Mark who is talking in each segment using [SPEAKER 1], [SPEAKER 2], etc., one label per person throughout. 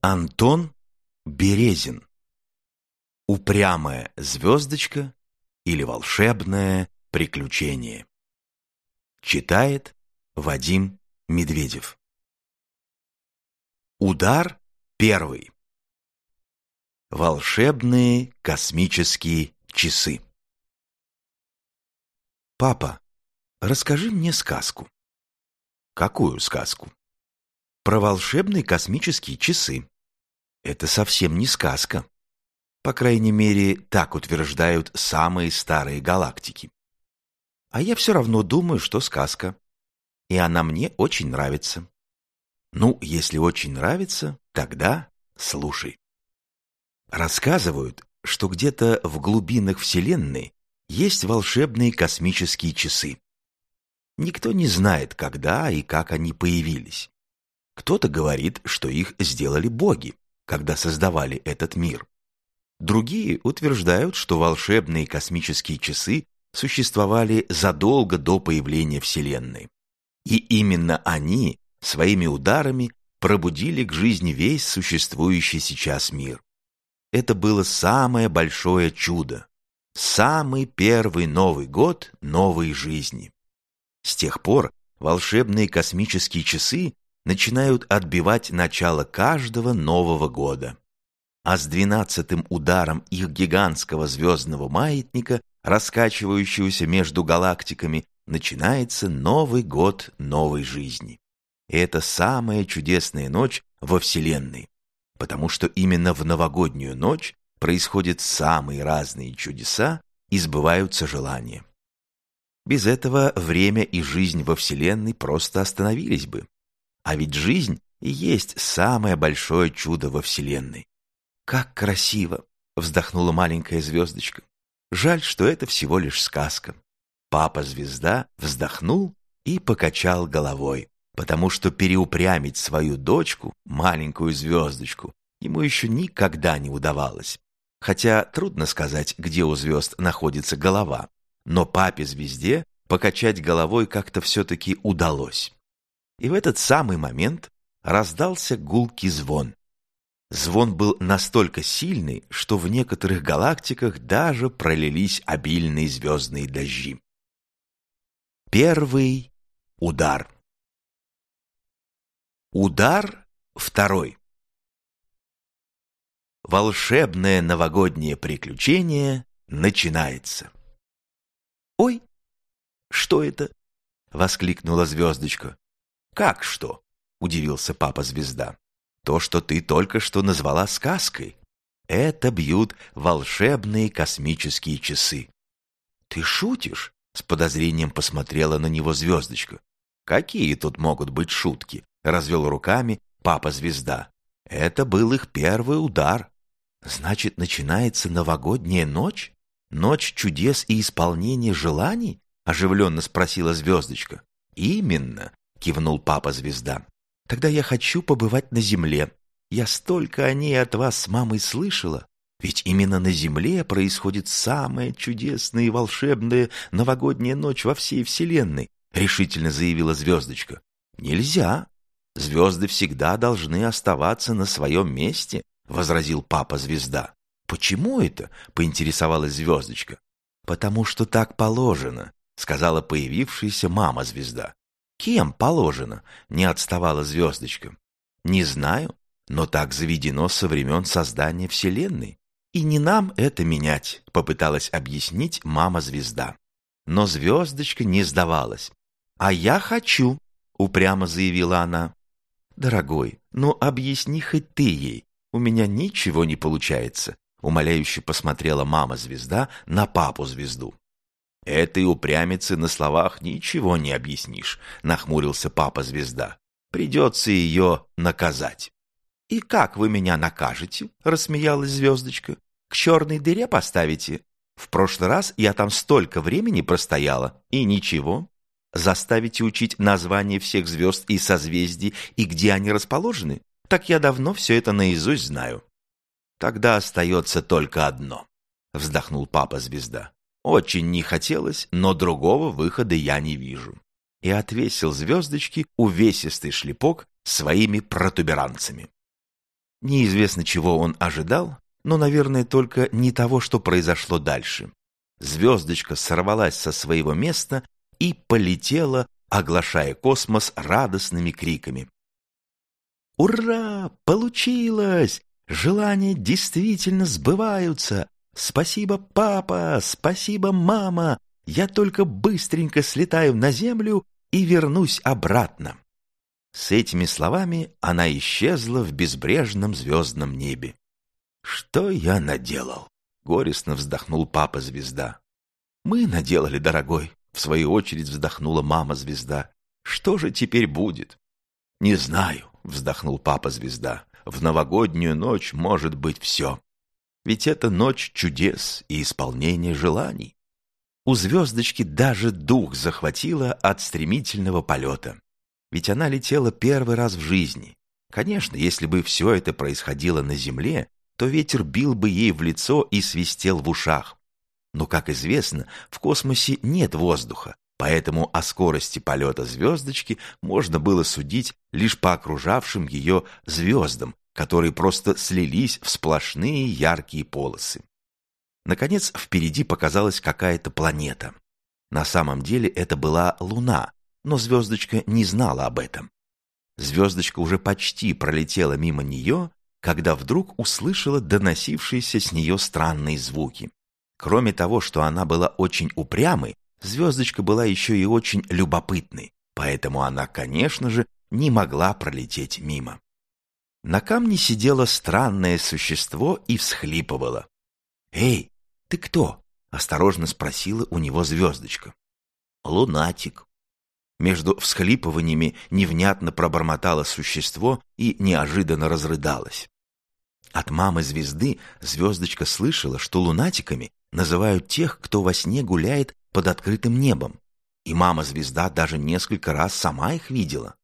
[SPEAKER 1] Антон Березин. Упрямая звездочка или волшебное приключение. Читает Вадим Медведев. Удар первый. Волшебные космические часы. Папа, расскажи мне сказку. Какую сказку? Про волшебные космические часы. Это совсем не сказка. По крайней мере, так утверждают самые старые галактики. А я все равно думаю, что сказка. И она мне очень нравится. Ну, если очень нравится, тогда слушай. Рассказывают, что где-то в глубинах Вселенной есть волшебные космические часы. Никто не знает, когда и как они появились. Кто-то говорит, что их сделали боги, когда создавали этот мир. Другие утверждают, что волшебные космические часы существовали задолго до появления Вселенной. И именно они своими ударами пробудили к жизни весь существующий сейчас мир. Это было самое большое чудо, самый первый Новый год новой жизни. С тех пор волшебные космические часы начинают отбивать начало каждого Нового года. А с двенадцатым ударом их гигантского звездного маятника, раскачивающегося между галактиками, начинается Новый год новой жизни. И это самая чудесная ночь во Вселенной, потому что именно в новогоднюю ночь происходят самые разные чудеса и сбываются желания. Без этого время и жизнь во Вселенной просто остановились бы. А ведь жизнь и есть самое большое чудо во Вселенной. «Как красиво!» — вздохнула маленькая звездочка. «Жаль, что это всего лишь сказка». Папа-звезда вздохнул и покачал головой, потому что переупрямить свою дочку, маленькую звездочку, ему еще никогда не удавалось. Хотя трудно сказать, где у звезд находится голова, но папе-звезде покачать головой как-то все-таки удалось. И в этот самый момент раздался гулкий звон. Звон был настолько сильный, что в некоторых галактиках даже пролились обильные звездные дожди. Первый удар. Удар второй. Волшебное новогоднее приключение начинается. «Ой, что это?» — воскликнула звездочка. «Как что?» — удивился папа-звезда. «То, что ты только что назвала сказкой. Это бьют волшебные космические часы». «Ты шутишь?» — с подозрением посмотрела на него звездочка. «Какие тут могут быть шутки?» — развел руками папа-звезда. «Это был их первый удар». «Значит, начинается новогодняя ночь? Ночь чудес и исполнения желаний?» — оживленно спросила звездочка. «Именно. — кивнул папа-звезда. «Тогда я хочу побывать на земле. Я столько о ней от вас с мамой слышала. Ведь именно на земле происходит самая чудесная и волшебная новогодняя ночь во всей вселенной», — решительно заявила звездочка. «Нельзя. Звезды всегда должны оставаться на своем месте», — возразил папа-звезда. «Почему это?» — поинтересовалась звездочка. «Потому что так положено», — сказала появившаяся мама-звезда. Кем положено? Не отставала звездочка. Не знаю, но так заведено со времен создания Вселенной. И не нам это менять, попыталась объяснить мама-звезда. Но звездочка не сдавалась. «А я хочу», — упрямо заявила она. «Дорогой, ну объясни хоть ты ей. У меня ничего не получается», — умоляюще посмотрела мама-звезда на папу-звезду. «Этой упрямице на словах ничего не объяснишь», — нахмурился папа-звезда. «Придется ее наказать». «И как вы меня накажете?» — рассмеялась звездочка. «К черной дыре поставите? В прошлый раз я там столько времени простояла, и ничего. Заставите учить название всех звезд и созвездий, и где они расположены? Так я давно все это наизусть знаю». «Тогда остается только одно», — вздохнул папа-звезда. Очень не хотелось, но другого выхода я не вижу. И отвесил звездочки увесистый шлепок своими протуберанцами. Неизвестно, чего он ожидал, но, наверное, только не того, что произошло дальше. Звездочка сорвалась со своего места и полетела, оглашая космос радостными криками. «Ура! Получилось! Желания действительно сбываются! Спасибо, папа! Спасибо, мама! Я только быстренько слетаю на землю и вернусь обратно!» С этими словами она исчезла в безбрежном звездном небе. «Что я наделал?» — горестно вздохнул папа-звезда. «Мы наделали, дорогой», — в свою очередь вздохнула мама-звезда. «Что же теперь будет?» «Не знаю», — вздохнул папа-звезда. «В новогоднюю ночь может быть все. Ведь это ночь чудес и исполнения желаний». У звездочки даже дух захватило от стремительного полета. Ведь она летела первый раз в жизни. Конечно, если бы все это происходило на Земле, то ветер бил бы ей в лицо и свистел в ушах. Но, как известно, в космосе нет воздуха, поэтому о скорости полета звездочки можно было судить лишь по окружавшим ее звездам, которые просто слились в сплошные яркие полосы. Наконец, впереди показалась какая-то планета. На самом деле это была Луна, но звездочка не знала об этом. Звездочка уже почти пролетела мимо нее, когда вдруг услышала доносившиеся с нее странные звуки. Кроме того, что она была очень упрямой, звездочка была еще и очень любопытной, поэтому она, конечно же, не могла пролететь мимо. На камне сидело странное существо и всхлипывало. «Эй, ты кто?» — осторожно спросила у него звездочка. «Лунатик», между всхлипываниями невнятно пробормотало существо и неожиданно разрыдалось. От мамы-звезды звездочка слышала, что лунатиками называют тех, кто во сне гуляет под открытым небом. И мама-звезда даже несколько раз сама их видела.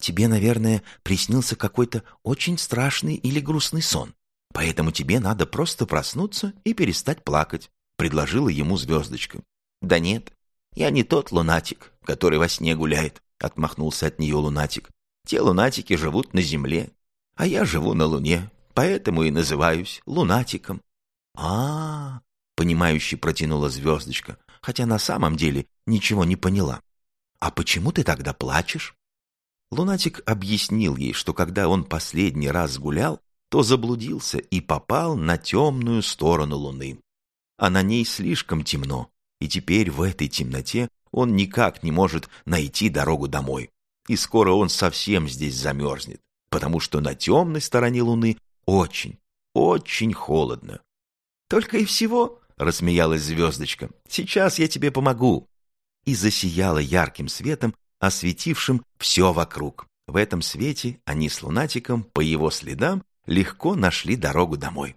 [SPEAKER 1] «Тебе, наверное, приснился какой-то очень страшный или грустный сон, поэтому тебе надо просто проснуться и перестать плакать», — предложила ему звездочка. «Да нет, «Я не тот лунатик, который во сне гуляет», — отмахнулся от нее лунатик. «Те лунатики живут на земле, а я живу на луне, поэтому и называюсь лунатиком». «А-а-а», — понимающе протянула звездочка, хотя на самом деле ничего не поняла. «А почему ты тогда плачешь?» Лунатик объяснил ей, что когда он последний раз гулял, то заблудился и попал на темную сторону луны. А на ней слишком темно, и теперь в этой темноте он никак не может найти дорогу домой. И скоро он совсем здесь замерзнет, потому что на темной стороне Луны очень, очень холодно. «Только и всего», — рассмеялась звездочка, — «сейчас я тебе помогу». И засияла ярким светом, осветившим все вокруг. В этом свете они с лунатиком по его следам легко нашли дорогу домой.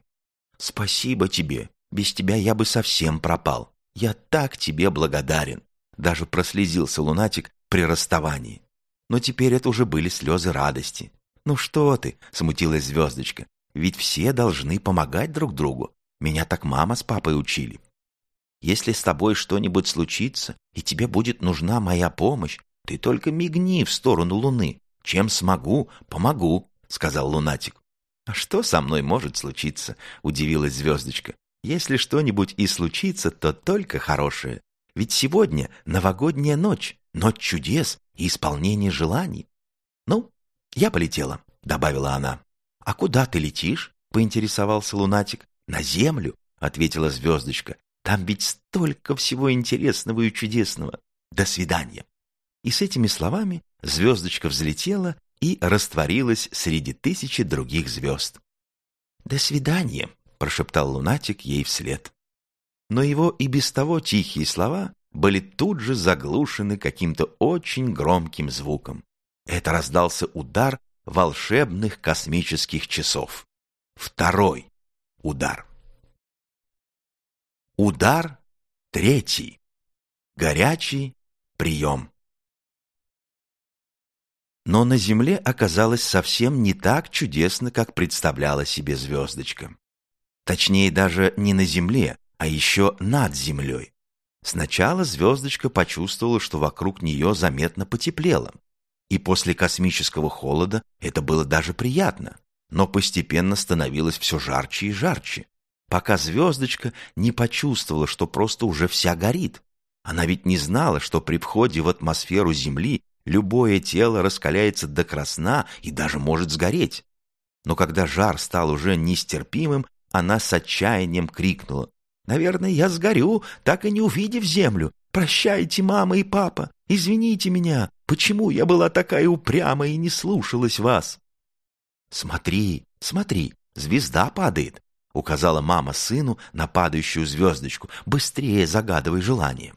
[SPEAKER 1] «Спасибо тебе, без тебя я бы совсем пропал», «Я так тебе благодарен!» Даже прослезился лунатик при расставании. Но теперь это уже были слезы радости. «Ну что ты?» — смутилась звездочка. «Ведь все должны помогать друг другу. Меня так мама с папой учили. Если с тобой что-нибудь случится, и тебе будет нужна моя помощь, ты только мигни в сторону луны. Чем смогу, помогу», — сказал лунатик. «А что со мной может случиться?» — удивилась звездочка. Если что-нибудь и случится, то только хорошее. Ведь сегодня новогодняя ночь, ночь чудес и исполнения желаний. Ну, я полетела, добавила она. А куда ты летишь? поинтересовался лунатик. На землю, ответила звездочка. Там ведь столько всего интересного и чудесного. До свидания. И с этими словами звездочка взлетела и растворилась среди тысячи других звезд. «До свидания», прошептал лунатик ей вслед. Но его и без того тихие слова были тут же заглушены каким-то очень громким звуком. Это раздался удар волшебных космических часов. Второй удар. Удар третий. Горячий прием. Но на Земле оказалось совсем не так чудесно, как представляла себе звездочка. Точнее, даже не на Земле, а еще над Землей. Сначала звездочка почувствовала, что вокруг нее заметно потеплело. И после космического холода это было даже приятно. но постепенно становилось все жарче и жарче, пока звездочка не почувствовала, что просто уже вся горит. Она ведь не знала, что при входе в атмосферу Земли любое тело раскаляется до красна и даже может сгореть. Но когда жар стал уже нестерпимым, она с отчаянием крикнула. «Наверное, я сгорю, так и не увидев землю. Прощайте, мама и папа. Извините меня. Почему я была такая упрямая и не слушалась вас?» «Смотри, смотри, звезда падает», — указала мама сыну на падающую звездочку. «Быстрее загадывай желание».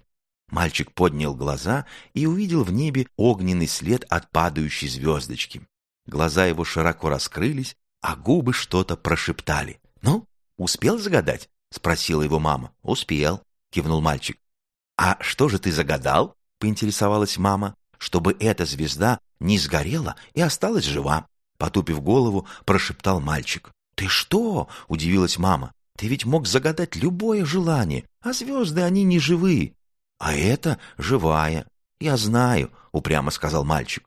[SPEAKER 1] Мальчик поднял глаза и увидел в небе огненный след от падающей звездочки. Глаза его широко раскрылись, а губы что-то прошептали. «Ну, успел загадать?» — спросила его мама. «Успел», — кивнул мальчик. «А что же ты загадал?» — поинтересовалась мама. «Чтобы эта звезда не сгорела и осталась жива», — потупив голову, прошептал мальчик. «Ты что?» — удивилась мама. «Ты ведь мог загадать любое желание, а звезды, они не живые. А это живая. Я знаю», — упрямо сказал мальчик.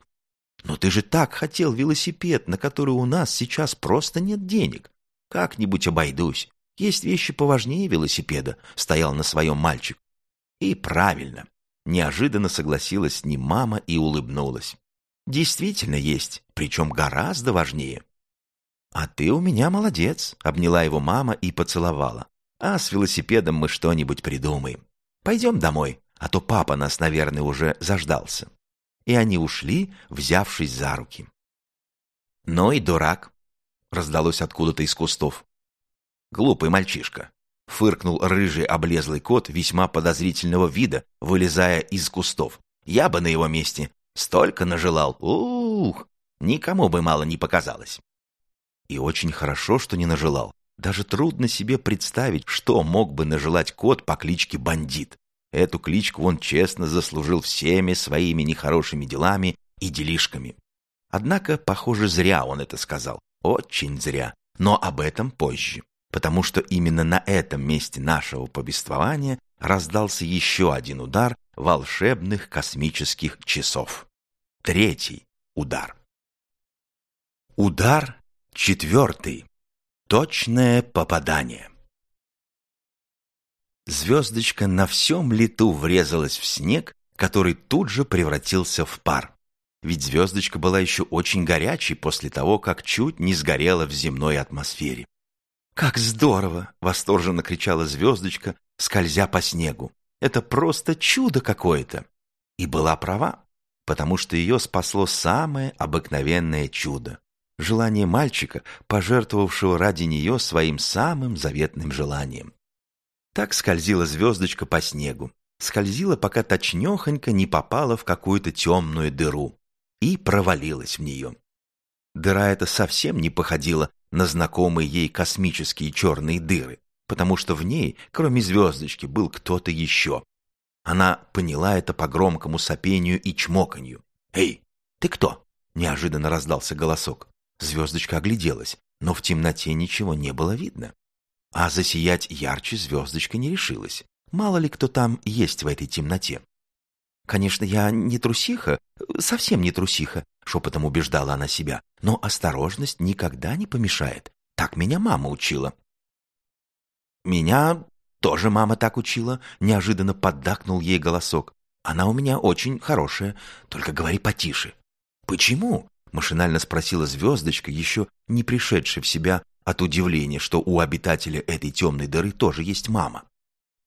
[SPEAKER 1] «Но ты же так хотел велосипед, на который у нас сейчас просто нет денег. Как-нибудь обойдусь. Есть вещи поважнее велосипеда», — стоял на своем мальчик. И правильно. Неожиданно согласилась с ним мама и улыбнулась. Действительно есть, причем гораздо важнее. «А ты у меня молодец», — обняла его мама и поцеловала. «А с велосипедом мы что-нибудь придумаем. Пойдем домой, а то папа нас, наверное, уже заждался» и они ушли, взявшись за руки. «Ну и дурак!» — раздалось откуда-то из кустов. «Глупый мальчишка!» — фыркнул рыжий облезлый кот весьма подозрительного вида, вылезая из кустов. «Я бы на его месте столько нажелал! Ух! Никому бы мало не показалось!» И очень хорошо, что не нажелал. Даже трудно себе представить, что мог бы нажелать кот по кличке Бандит. Эту кличку он честно заслужил всеми своими нехорошими делами и делишками. Однако, похоже, зря он это сказал. Очень зря. Но об этом позже. Потому что именно на этом месте нашего повествования раздался еще один удар волшебных космических часов. Третий удар. Удар четвертый. Точное попадание. Звездочка на всем лету врезалась в снег, который тут же превратился в пар. Ведь звездочка была еще очень горячей после того, как чуть не сгорела в земной атмосфере. «Как здорово!» — восторженно кричала звездочка, скользя по снегу. «Это просто чудо какое-то!» И была права, потому что ее спасло самое обыкновенное чудо — желание мальчика, пожертвовавшего ради нее своим самым заветным желанием. Так скользила звездочка по снегу. Скользила, пока точнехонько не попала в какую-то темную дыру. И провалилась в нее. Дыра эта совсем не походила на знакомые ей космические черные дыры, потому что в ней, кроме звездочки, был кто-то еще. Она поняла это по громкому сопению и чмоканью. «Эй, ты кто?» — неожиданно раздался голосок. Звездочка огляделась, но в темноте ничего не было видно. А засиять ярче звездочка не решилась. Мало ли кто там есть в этой темноте. «Конечно, я не трусиха, совсем не трусиха», — шепотом убеждала она себя. «Но осторожность никогда не помешает. Так меня мама учила». «Меня тоже мама так учила», — неожиданно поддакнул ей голосок. «Она у меня очень хорошая, только говори потише». «Почему?» — машинально спросила звездочка, еще не пришедшая в себя от удивления, что у обитателя этой темной дыры тоже есть мама.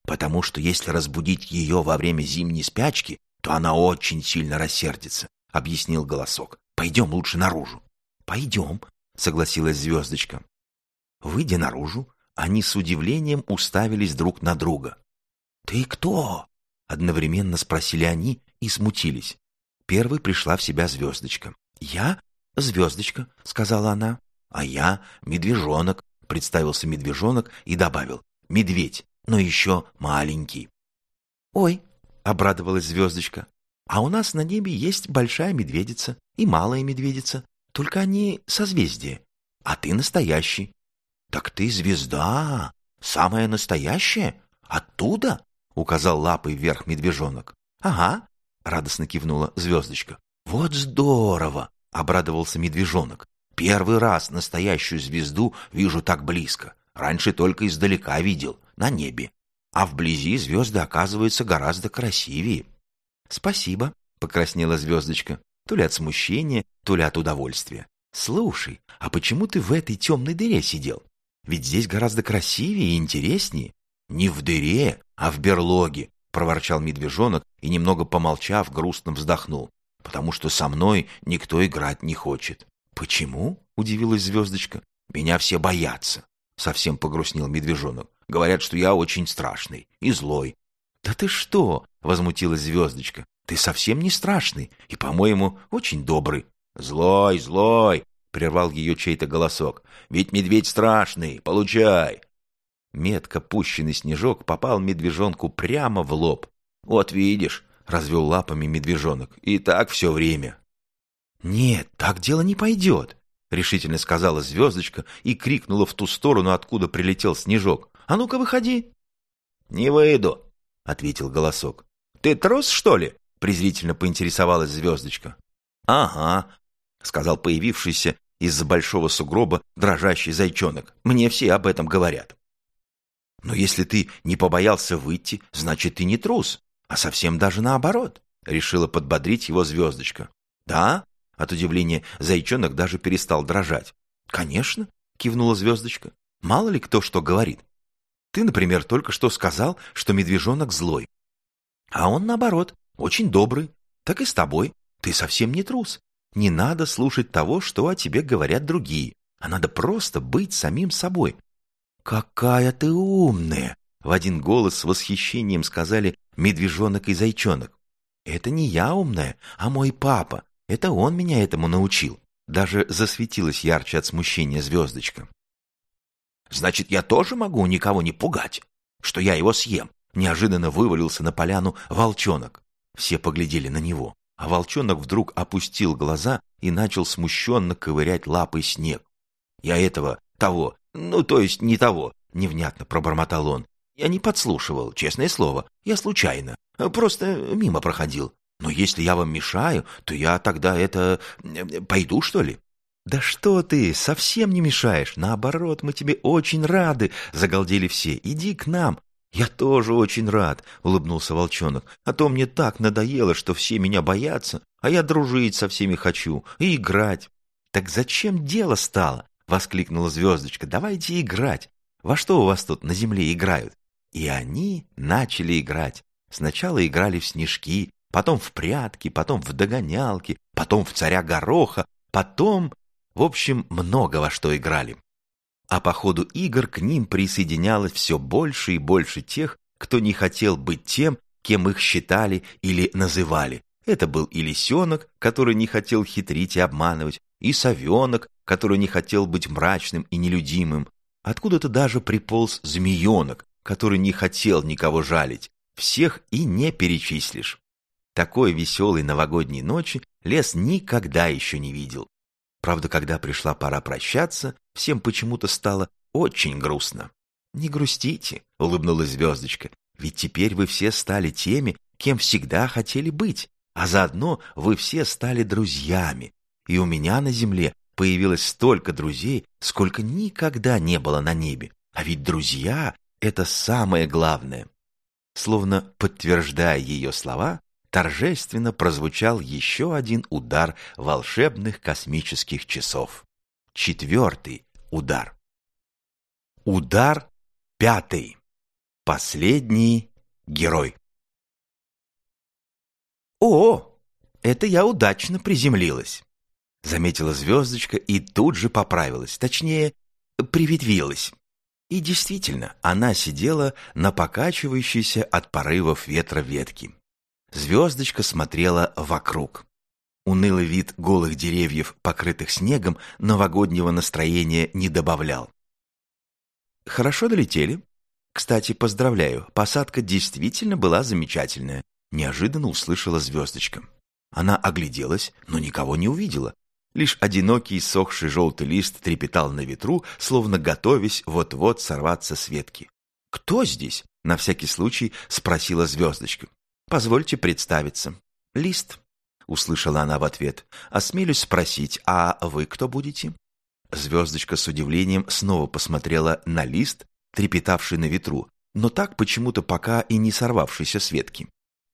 [SPEAKER 1] Потому что если разбудить ее во время зимней спячки, то она очень сильно рассердится, — объяснил голосок. Пойдем лучше наружу. Пойдем, — согласилась звездочка. Выйдя наружу, они с удивлением уставились друг на друга. «Ты кто?» — одновременно спросили они и смутились. Первой пришла в себя звездочка. «Я звездочка», — сказала она. «А я медвежонок», — представился медвежонок и добавил. «Медведь, но еще маленький». «Ой», — обрадовалась звездочка, «а у нас на небе есть большая медведица и малая медведица, только они созвездия, а ты настоящий». «Так ты звезда, самая настоящая? Оттуда?» — указал лапой вверх медвежонок. «Ага», — радостно кивнула звездочка. «Вот здорово!» — обрадовался медвежонок. Первый раз настоящую звезду вижу так близко. Раньше только издалека видел, на небе. А вблизи звезды оказываются гораздо красивее. Спасибо, покраснела звездочка, то ли от смущения, то ли от удовольствия. Слушай, а почему ты в этой темной дыре сидел? Ведь здесь гораздо красивее и интереснее. Не в дыре, а в берлоге, проворчал медвежонок и, немного помолчав, грустно вздохнул. Потому что со мной никто играть не хочет. Почему? Удивилась звездочка. Меня все боятся. Совсем погрустнел медвежонок. Говорят, что я очень страшный и злой. Да ты что? Возмутилась звездочка. Ты совсем не страшный и, по-моему, очень добрый. Злой, злой, прервал ее чей-то голосок. Ведь медведь страшный, получай. Метко пущенный снежок попал медвежонку прямо в лоб. Вот видишь, развел лапами медвежонок. И так все время. Нет, так дело не пойдет, решительно сказала звездочка и крикнула в ту сторону, откуда прилетел снежок. А ну-ка выходи. Не выйду, ответил голосок. Ты трус, что ли? презрительно поинтересовалась звездочка. «Ага», — сказал появившийся из-за большого сугроба дрожащий зайчонок. «Мне все об этом говорят». «Но если ты не побоялся выйти, значит, ты не трус, а совсем даже наоборот», — решила подбодрить его звездочка. «Да?» — от удивления зайчонок даже перестал дрожать. «Конечно», — кивнула звездочка. «Мало ли кто что говорит. Ты, например, только что сказал, что медвежонок злой. А он, наоборот, очень добрый. Так и с тобой. Ты совсем не трус. Не надо слушать того, что о тебе говорят другие, а надо просто быть самим собой. «Какая ты умная!» — в один голос с восхищением сказали медвежонок и зайчонок. «Это не я умная, а мой папа. Это он меня этому научил». Даже засветилась ярче от смущения звездочка. «Значит, я тоже могу никого не пугать, что я его съем?» Неожиданно вывалился на поляну волчонок. Все поглядели на него, а волчонок вдруг опустил глаза и начал смущенно ковырять лапой снег. «Я этого, того, ну, то есть не того», — невнятно пробормотал он. «Я не подслушивал, честное слово, я случайно, просто мимо проходил. Но если я вам мешаю, то я тогда это... пойду, что ли?» «Да что ты, совсем не мешаешь. Наоборот, мы тебе очень рады», — загалдели все. «Иди к нам, «Я тоже очень рад», — улыбнулся волчонок. «А то мне так надоело, что все меня боятся, а я дружить со всеми хочу и играть». «Так зачем дело стало?» — воскликнула звездочка. «Давайте играть. Во что у вас тут на земле играют?» И они начали играть. Сначала играли в снежки, потом в прятки, потом в догонялки, потом в царя гороха, потом... В общем, много во что играли а по ходу игр к ним присоединялось все больше и больше тех, кто не хотел быть тем, кем их считали или называли. Это был и лисенок, который не хотел хитрить и обманывать, и совенок, который не хотел быть мрачным и нелюдимым. Откуда-то даже приполз змеенок, который не хотел никого жалить. Всех и не перечислишь. Такой веселой новогодней ночи лес никогда еще не видел. Правда, когда пришла пора прощаться, всем почему-то стало очень грустно. «Не грустите», — улыбнулась звездочка, «ведь теперь вы все стали теми, кем всегда хотели быть, а заодно вы все стали друзьями. И у меня на земле появилось столько друзей, сколько никогда не было на небе. А ведь друзья — это самое главное». Словно подтверждая ее слова, торжественно прозвучал еще один удар волшебных космических часов. Четвертый удар. Удар пятый. Последний герой. «О, это я удачно приземлилась», — заметила звездочка и тут же поправилась, точнее, приветвилась. И действительно, она сидела на покачивающейся от порывов ветра ветке. Звездочка смотрела вокруг. Унылый вид голых деревьев, покрытых снегом, новогоднего настроения не добавлял. «Хорошо долетели. Кстати, поздравляю, посадка действительно была замечательная», неожиданно услышала звездочка. Она огляделась, но никого не увидела. Лишь одинокий сохший желтый лист трепетал на ветру, словно готовясь вот-вот сорваться с ветки. «Кто здесь?» — на всякий случай спросила звездочка. «Позвольте представиться. Лист», — услышала она в ответ. «Осмелюсь спросить, а вы кто будете?» Звездочка с удивлением снова посмотрела на лист, трепетавший на ветру, но так почему-то пока и не сорвавшийся с ветки.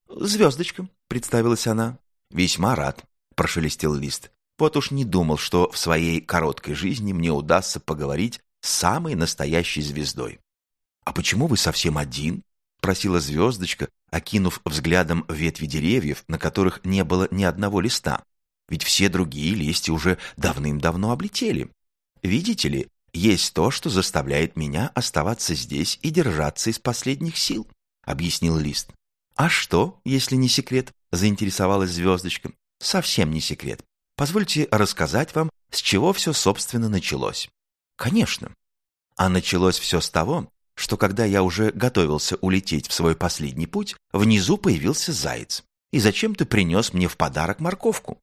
[SPEAKER 1] «Звездочка», — представилась она. «Весьма рад», — прошелестел лист. «Вот уж не думал, что в своей короткой жизни мне удастся поговорить с самой настоящей звездой». «А почему вы совсем один?» — просила звездочка, окинув взглядом ветви деревьев, на которых не было ни одного листа. «Ведь все другие листья уже давным-давно облетели. Видите ли, есть то, что заставляет меня оставаться здесь и держаться из последних сил», — объяснил лист. «А что, если не секрет?» — заинтересовалась звездочка. «Совсем не секрет. Позвольте рассказать вам, с чего все, собственно, началось». «Конечно». А началось все с того, что когда я уже готовился улететь в свой последний путь, внизу появился заяц и зачем-то принес мне в подарок морковку.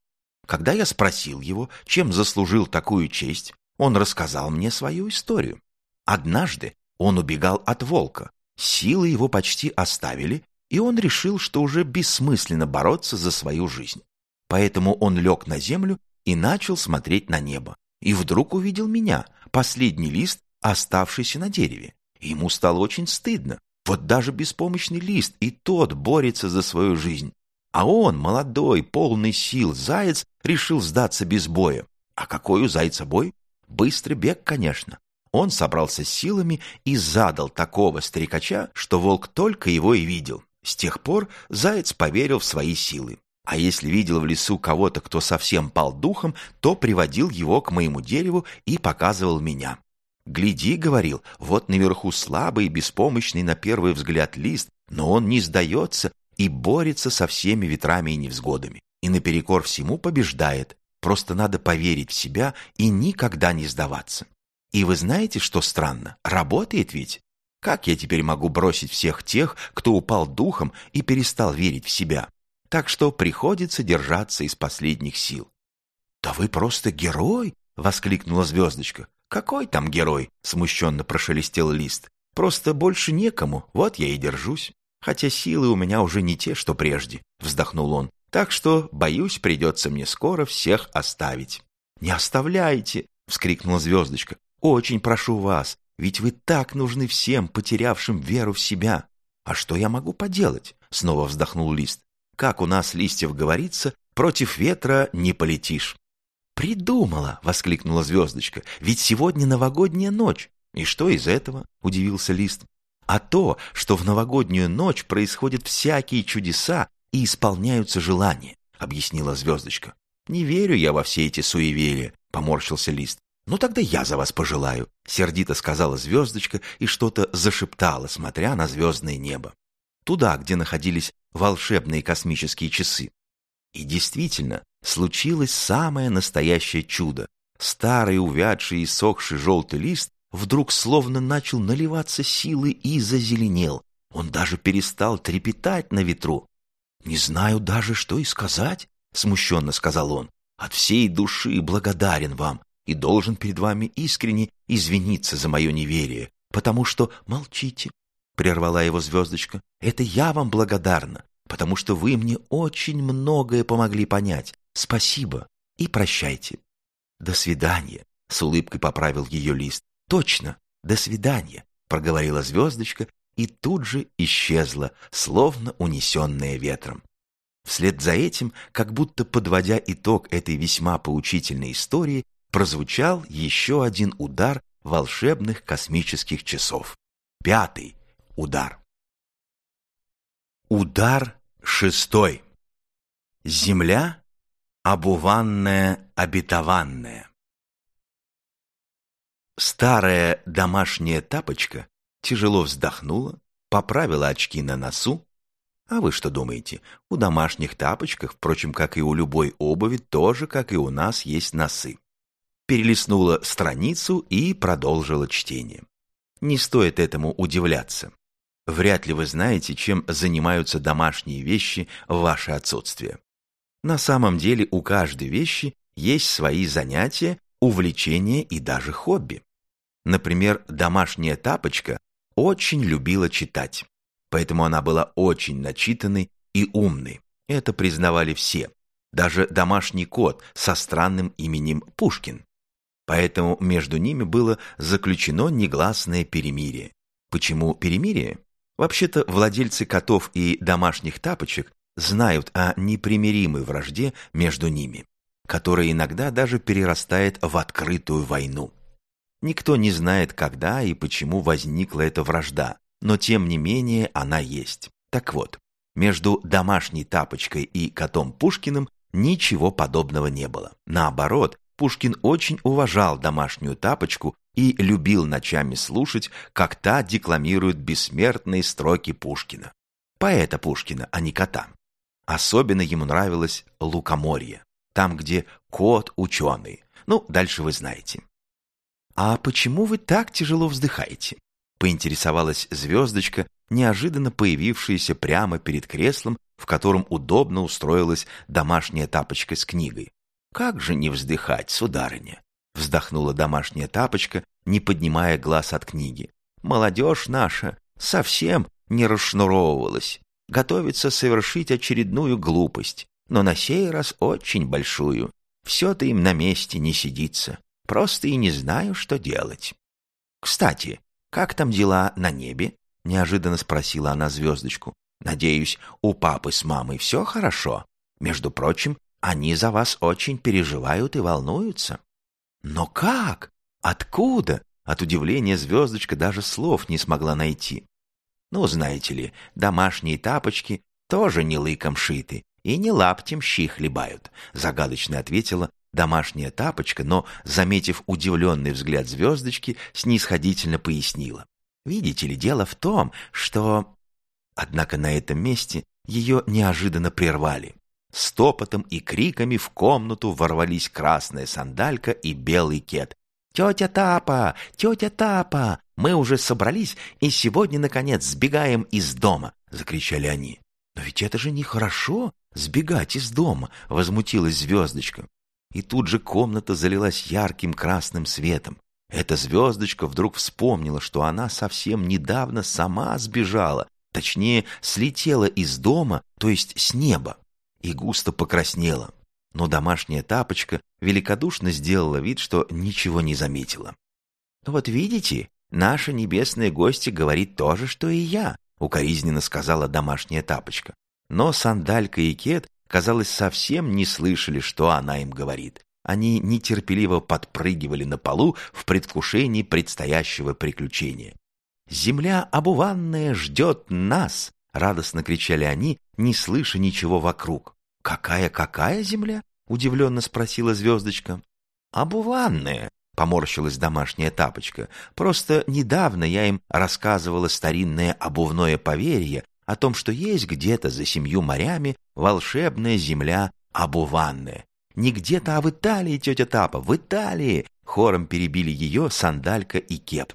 [SPEAKER 1] Когда я спросил его, чем заслужил такую честь, он рассказал мне свою историю. Однажды он убегал от волка, силы его почти оставили, и он решил, что уже бессмысленно бороться за свою жизнь. Поэтому он лег на землю и начал смотреть на небо. И вдруг увидел меня, последний лист, оставшийся на дереве. Ему стало очень стыдно. Вот даже беспомощный лист, и тот борется за свою жизнь. А он, молодой, полный сил, заяц, решил сдаться без боя. А какой у зайца бой? Быстрый бег, конечно. Он собрался с силами и задал такого старикача, что волк только его и видел. С тех пор заяц поверил в свои силы. А если видел в лесу кого-то, кто совсем пал духом, то приводил его к моему дереву и показывал меня. «Гляди», — говорил, — «вот наверху слабый беспомощный на первый взгляд лист, но он не сдается и борется со всеми ветрами и невзгодами, и наперекор всему побеждает. Просто надо поверить в себя и никогда не сдаваться. И вы знаете, что странно? Работает ведь. Как я теперь могу бросить всех тех, кто упал духом и перестал верить в себя? Так что приходится держаться из последних сил. «Да вы просто герой!» — воскликнула звездочка. «Какой там герой?» — смущенно прошелестел лист. «Просто больше некому, вот я и держусь. Хотя силы у меня уже не те, что прежде», — вздохнул он. «Так что, боюсь, придется мне скоро всех оставить». «Не оставляйте!» — вскрикнула звездочка. «Очень прошу вас, ведь вы так нужны всем, потерявшим веру в себя». «А что я могу поделать?» — снова вздохнул лист. «Как у нас листьев говорится, против ветра не полетишь». «Придумала!» — воскликнула звездочка. «Ведь сегодня новогодняя ночь!» «И что из этого?» — удивился Лист. «А то, что в новогоднюю ночь происходят всякие чудеса и исполняются желания», — объяснила звездочка. «Не верю я во все эти суеверия», — поморщился Лист. «Ну тогда я за вас пожелаю», — сердито сказала звездочка и что-то зашептала, смотря на звездное небо. Туда, где находились волшебные космические часы. И действительно, случилось самое настоящее чудо. Старый, увядший и сохший желтый лист вдруг словно начал наливаться силой и зазеленел. Он даже перестал трепетать на ветру. «Не знаю даже, что и сказать», — смущенно сказал он. «От всей души благодарен вам и должен перед вами искренне извиниться за мое неверие, потому что молчите», — прервала его звездочка. «Это я вам благодарна, потому что вы мне очень многое помогли понять. Спасибо и прощайте. До свидания, с улыбкой поправил ее лист. Точно, до свидания, проговорила звездочка и тут же исчезла, словно унесенная ветром. Вслед за этим, как будто подводя итог этой весьма поучительной истории, прозвучал еще один удар волшебных космических часов. Пятый удар. Удар Шестой. Земля обуванная, обетованная. Старая домашняя тапочка тяжело вздохнула, поправила очки на носу. А вы что думаете, у домашних тапочках, впрочем, как и у любой обуви, тоже, как и у нас, есть носы. Перелистнула страницу и продолжила чтение. Не стоит этому удивляться. Вряд ли вы знаете, чем занимаются домашние вещи в ваше отсутствие. На самом деле у каждой вещи есть свои занятия, увлечения и даже хобби. Например, домашняя тапочка очень любила читать, поэтому она была очень начитанной и умной. Это признавали все, даже домашний кот со странным именем Пушкин. Поэтому между ними было заключено негласное перемирие. Почему перемирие? Вообще-то владельцы котов и домашних тапочек знают о непримиримой вражде между ними, которая иногда даже перерастает в открытую войну. Никто не знает, когда и почему возникла эта вражда, но тем не менее она есть. Так вот, между домашней тапочкой и котом Пушкиным ничего подобного не было. Наоборот, Пушкин очень уважал домашнюю тапочку и любил ночами слушать, как та декламирует бессмертные строки Пушкина. Поэта Пушкина, а не кота. Особенно ему нравилось «Лукоморье», там, где кот ученый. Ну, дальше вы знаете. «А почему вы так тяжело вздыхаете?» — поинтересовалась звездочка, неожиданно появившаяся прямо перед креслом, в котором удобно устроилась домашняя тапочка с книгой. «Как же не вздыхать, сударыня?» — вздохнула домашняя тапочка, не поднимая глаз от книги. «Молодежь наша совсем не расшнуровывалась, готовится совершить очередную глупость, но на сей раз очень большую. Все-то им на месте не сидится. Просто и не знаю, что делать. Кстати, как там дела на небе? Неожиданно спросила она звездочку. Надеюсь, у папы с мамой все хорошо. Между прочим, они за вас очень переживают и волнуются. Но как? Откуда? От удивления звездочка даже слов не смогла найти. Ну, знаете ли, домашние тапочки тоже не лыком шиты и не лаптем щи хлебают, загадочно ответила Домашняя тапочка, но, заметив удивленный взгляд звездочки, снисходительно пояснила. «Видите ли, дело в том, что...» Однако на этом месте ее неожиданно прервали. С топотом и криками в комнату ворвались красная сандалька и белый кет. «Тетя Тапа! Тетя Тапа! Мы уже собрались и сегодня, наконец, сбегаем из дома!» — закричали они. «Но ведь это же нехорошо, сбегать из дома!» — возмутилась звездочка и тут же комната залилась ярким красным светом. Эта звездочка вдруг вспомнила, что она совсем недавно сама сбежала, точнее, слетела из дома, то есть с неба, и густо покраснела. Но домашняя тапочка великодушно сделала вид, что ничего не заметила. «Вот видите, наша небесная гостья говорит то же, что и я», укоризненно сказала домашняя тапочка. Но сандалька и кет казалось, совсем не слышали, что она им говорит. Они нетерпеливо подпрыгивали на полу в предвкушении предстоящего приключения. «Земля обуванная ждет нас!» — радостно кричали они, не слыша ничего вокруг. «Какая-какая земля?» — удивленно спросила звездочка. «Обуванная!» — поморщилась домашняя тапочка. «Просто недавно я им рассказывала старинное обувное поверье о том, что есть где-то за семью морями волшебная земля обуванная. Не где-то, а в Италии, тетя Тапа, в Италии! Хором перебили ее сандалька и кеп.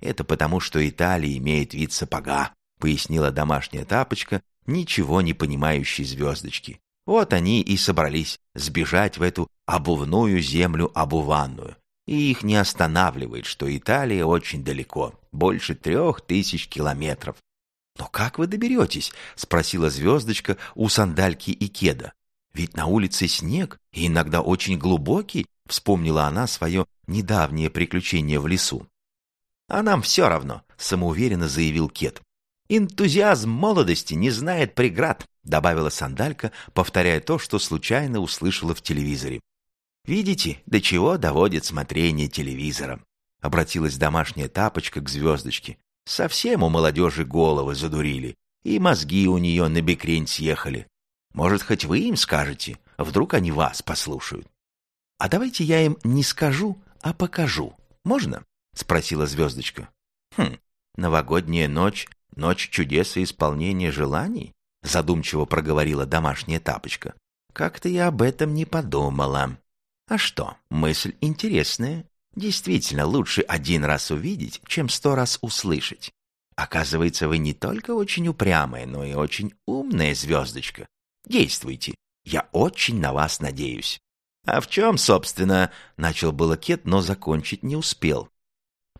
[SPEAKER 1] Это потому, что Италия имеет вид сапога, пояснила домашняя тапочка, ничего не понимающей звездочки. Вот они и собрались сбежать в эту обувную землю обуванную. И их не останавливает, что Италия очень далеко, больше трех тысяч километров. «Но как вы доберетесь?» — спросила звездочка у сандальки и кеда. «Ведь на улице снег, и иногда очень глубокий», — вспомнила она свое недавнее приключение в лесу. «А нам все равно», — самоуверенно заявил кед. «Энтузиазм молодости не знает преград», — добавила сандалька, повторяя то, что случайно услышала в телевизоре. «Видите, до чего доводит смотрение телевизора?» — обратилась домашняя тапочка к звездочке. Совсем у молодежи головы задурили, и мозги у нее на бекрень съехали. Может, хоть вы им скажете, вдруг они вас послушают. — А давайте я им не скажу, а покажу. Можно? — спросила звездочка. — Хм, новогодняя ночь, ночь чудес и исполнения желаний? — задумчиво проговорила домашняя тапочка. — Как-то я об этом не подумала. А что, мысль интересная. Действительно, лучше один раз увидеть, чем сто раз услышать. Оказывается, вы не только очень упрямая, но и очень умная звездочка. Действуйте. Я очень на вас надеюсь. А в чем, собственно, начал было но закончить не успел.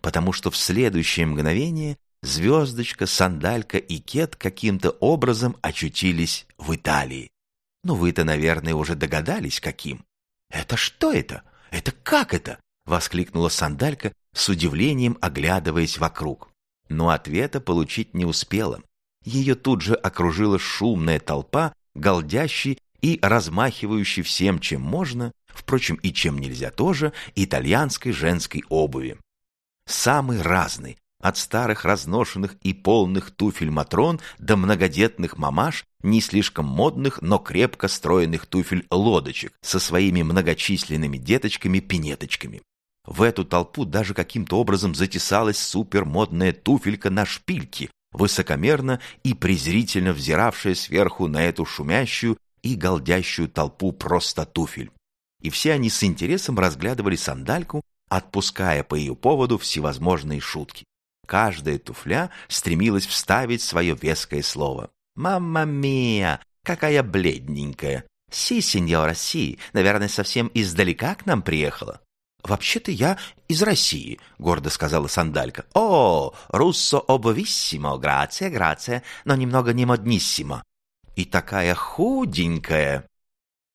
[SPEAKER 1] Потому что в следующее мгновение звездочка, сандалька и Кет каким-то образом очутились в Италии. Ну, вы-то, наверное, уже догадались, каким. Это что это? Это как это? — воскликнула сандалька, с удивлением оглядываясь вокруг. Но ответа получить не успела. Ее тут же окружила шумная толпа, галдящей и размахивающей всем, чем можно, впрочем, и чем нельзя тоже, итальянской женской обуви. Самый разный, от старых разношенных и полных туфель Матрон до многодетных мамаш, не слишком модных, но крепко стройных туфель лодочек со своими многочисленными деточками-пинеточками. В эту толпу даже каким-то образом затесалась супермодная туфелька на шпильке, высокомерно и презрительно взиравшая сверху на эту шумящую и голдящую толпу просто туфель. И все они с интересом разглядывали сандальку, отпуская по ее поводу всевозможные шутки. Каждая туфля стремилась вставить свое веское слово. «Мамма мия! Какая бледненькая! Си, сеньора, си! Наверное, совсем издалека к нам приехала?» «Вообще-то я из России», — гордо сказала сандалька. «О, руссо обовиссимо, грация, грация, но немного не модниссимо. И такая худенькая».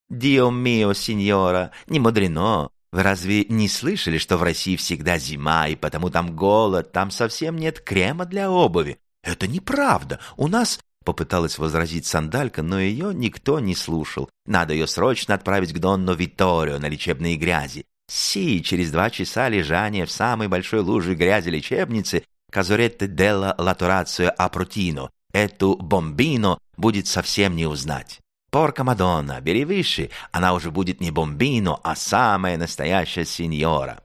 [SPEAKER 1] «Дио мио, сеньора, не мудрено. Вы разве не слышали, что в России всегда зима, и потому там голод, там совсем нет крема для обуви? Это неправда. У нас Попыталась возразить сандалька, но ее никто не слушал. Надо ее срочно отправить к Донно Витторио на лечебные грязи. Си, через два часа лежания в самой большой луже грязи лечебницы Казоретте делла Латорацио Апротино, эту бомбино будет совсем не узнать. Порка Мадонна, бери выше, она уже будет не бомбино, а самая настоящая сеньора.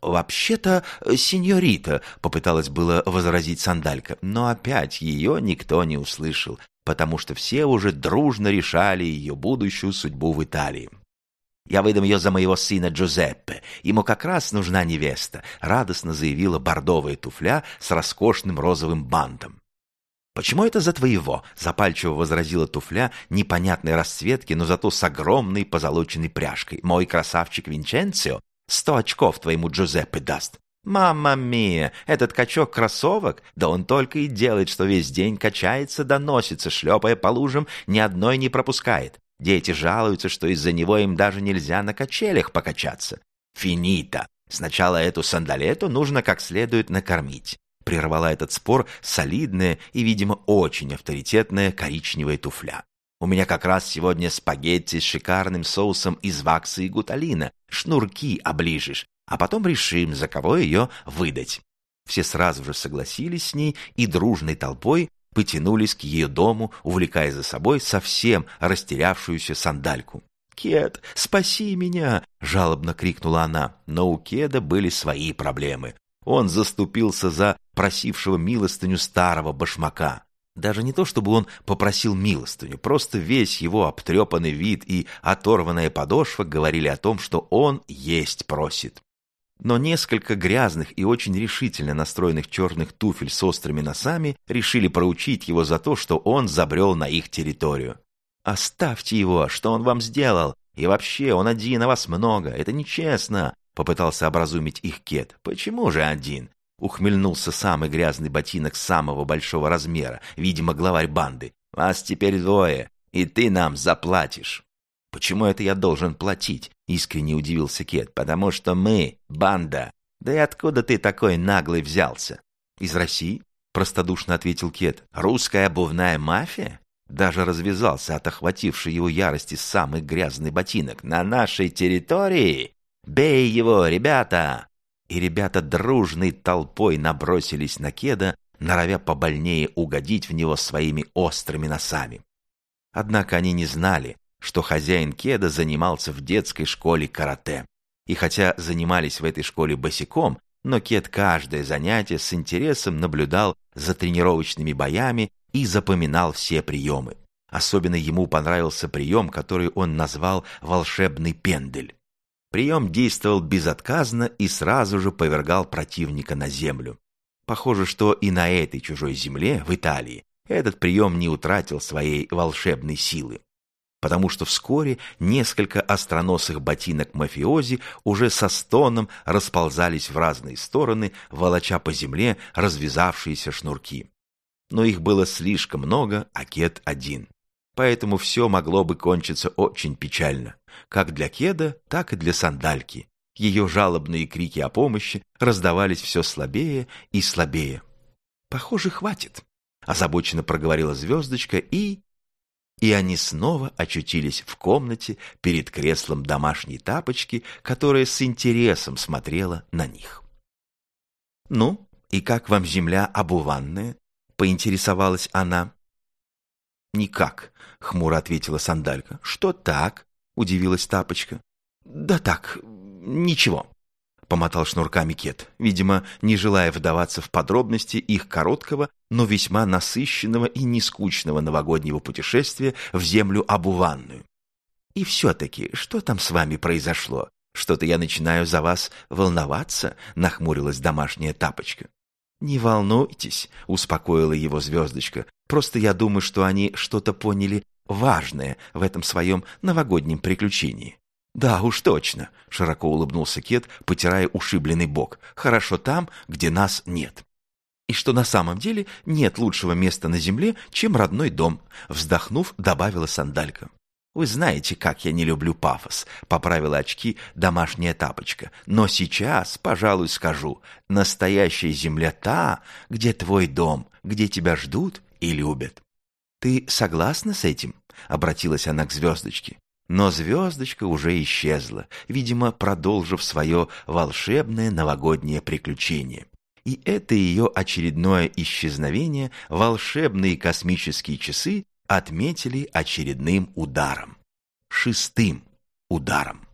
[SPEAKER 1] «Вообще-то, сеньорита», — попыталась было возразить сандалька, но опять ее никто не услышал, потому что все уже дружно решали ее будущую судьбу в Италии. «Я выдам ее за моего сына Джузеппе. Ему как раз нужна невеста», — радостно заявила бордовая туфля с роскошным розовым бантом. «Почему это за твоего?» — запальчиво возразила туфля непонятной расцветки, но зато с огромной позолоченной пряжкой. «Мой красавчик Винченцио Сто очков твоему Джузеппе даст. Мамма мия, этот качок кроссовок, да он только и делает, что весь день качается, доносится, шлепая по лужам, ни одной не пропускает. Дети жалуются, что из-за него им даже нельзя на качелях покачаться. Финита. Сначала эту сандалету нужно как следует накормить. Прервала этот спор солидная и, видимо, очень авторитетная коричневая туфля. У меня как раз сегодня спагетти с шикарным соусом из вакса и гуталина. Шнурки оближешь, а потом решим, за кого ее выдать». Все сразу же согласились с ней и дружной толпой потянулись к ее дому, увлекая за собой совсем растерявшуюся сандальку. «Кед, спаси меня!» — жалобно крикнула она. Но у Кеда были свои проблемы. Он заступился за просившего милостыню старого башмака. Даже не то, чтобы он попросил милостыню, просто весь его обтрепанный вид и оторванная подошва говорили о том, что он есть просит. Но несколько грязных и очень решительно настроенных черных туфель с острыми носами решили проучить его за то, что он забрел на их территорию. «Оставьте его! Что он вам сделал? И вообще, он один, а вас много. Это нечестно!» — попытался образумить их Кет. «Почему же один? Ухмыльнулся самый грязный ботинок самого большого размера, видимо, главарь банды. «Вас теперь двое, и ты нам заплатишь». «Почему это я должен платить?» — искренне удивился Кет. «Потому что мы — банда. Да и откуда ты такой наглый взялся?» «Из России?» — простодушно ответил Кет. «Русская обувная мафия?» Даже развязался от охватившей его ярости самый грязный ботинок. «На нашей территории? Бей его, ребята!» и ребята дружной толпой набросились на Кеда, норовя побольнее угодить в него своими острыми носами. Однако они не знали, что хозяин Кеда занимался в детской школе карате. И хотя занимались в этой школе босиком, но Кед каждое занятие с интересом наблюдал за тренировочными боями и запоминал все приемы. Особенно ему понравился прием, который он назвал «волшебный пендель». Прием действовал безотказно и сразу же повергал противника на землю. Похоже, что и на этой чужой земле, в Италии, этот прием не утратил своей волшебной силы. Потому что вскоре несколько остроносых ботинок мафиози уже со стоном расползались в разные стороны, волоча по земле развязавшиеся шнурки. Но их было слишком много, а кет один. Поэтому все могло бы кончиться очень печально, как для кеда, так и для сандальки. Ее жалобные крики о помощи раздавались все слабее и слабее. «Похоже, хватит», — озабоченно проговорила звездочка, и... И они снова очутились в комнате перед креслом домашней тапочки, которая с интересом смотрела на них. «Ну, и как вам земля обуванная?» — поинтересовалась она. «Никак», — хмуро ответила сандалька. «Что так?» — удивилась тапочка. «Да так, ничего», — помотал шнурками Кет, видимо, не желая вдаваться в подробности их короткого, но весьма насыщенного и нескучного новогоднего путешествия в землю обуванную. «И все-таки, что там с вами произошло? Что-то я начинаю за вас волноваться», — нахмурилась домашняя тапочка. «Не волнуйтесь», — успокоила его звездочка. «Просто я думаю, что они что-то поняли важное в этом своем новогоднем приключении». «Да уж точно», — широко улыбнулся Кет, потирая ушибленный бок. «Хорошо там, где нас нет». «И что на самом деле нет лучшего места на земле, чем родной дом», — вздохнув, добавила сандалька. «Вы знаете, как я не люблю пафос», — поправила очки домашняя тапочка. «Но сейчас, пожалуй, скажу, настоящая земля та, где твой дом, где тебя ждут и любят». «Ты согласна с этим?» — обратилась она к звездочке. Но звездочка уже исчезла, видимо, продолжив свое волшебное новогоднее приключение. И это ее очередное исчезновение волшебные космические часы отметили очередным ударом. Шестым ударом.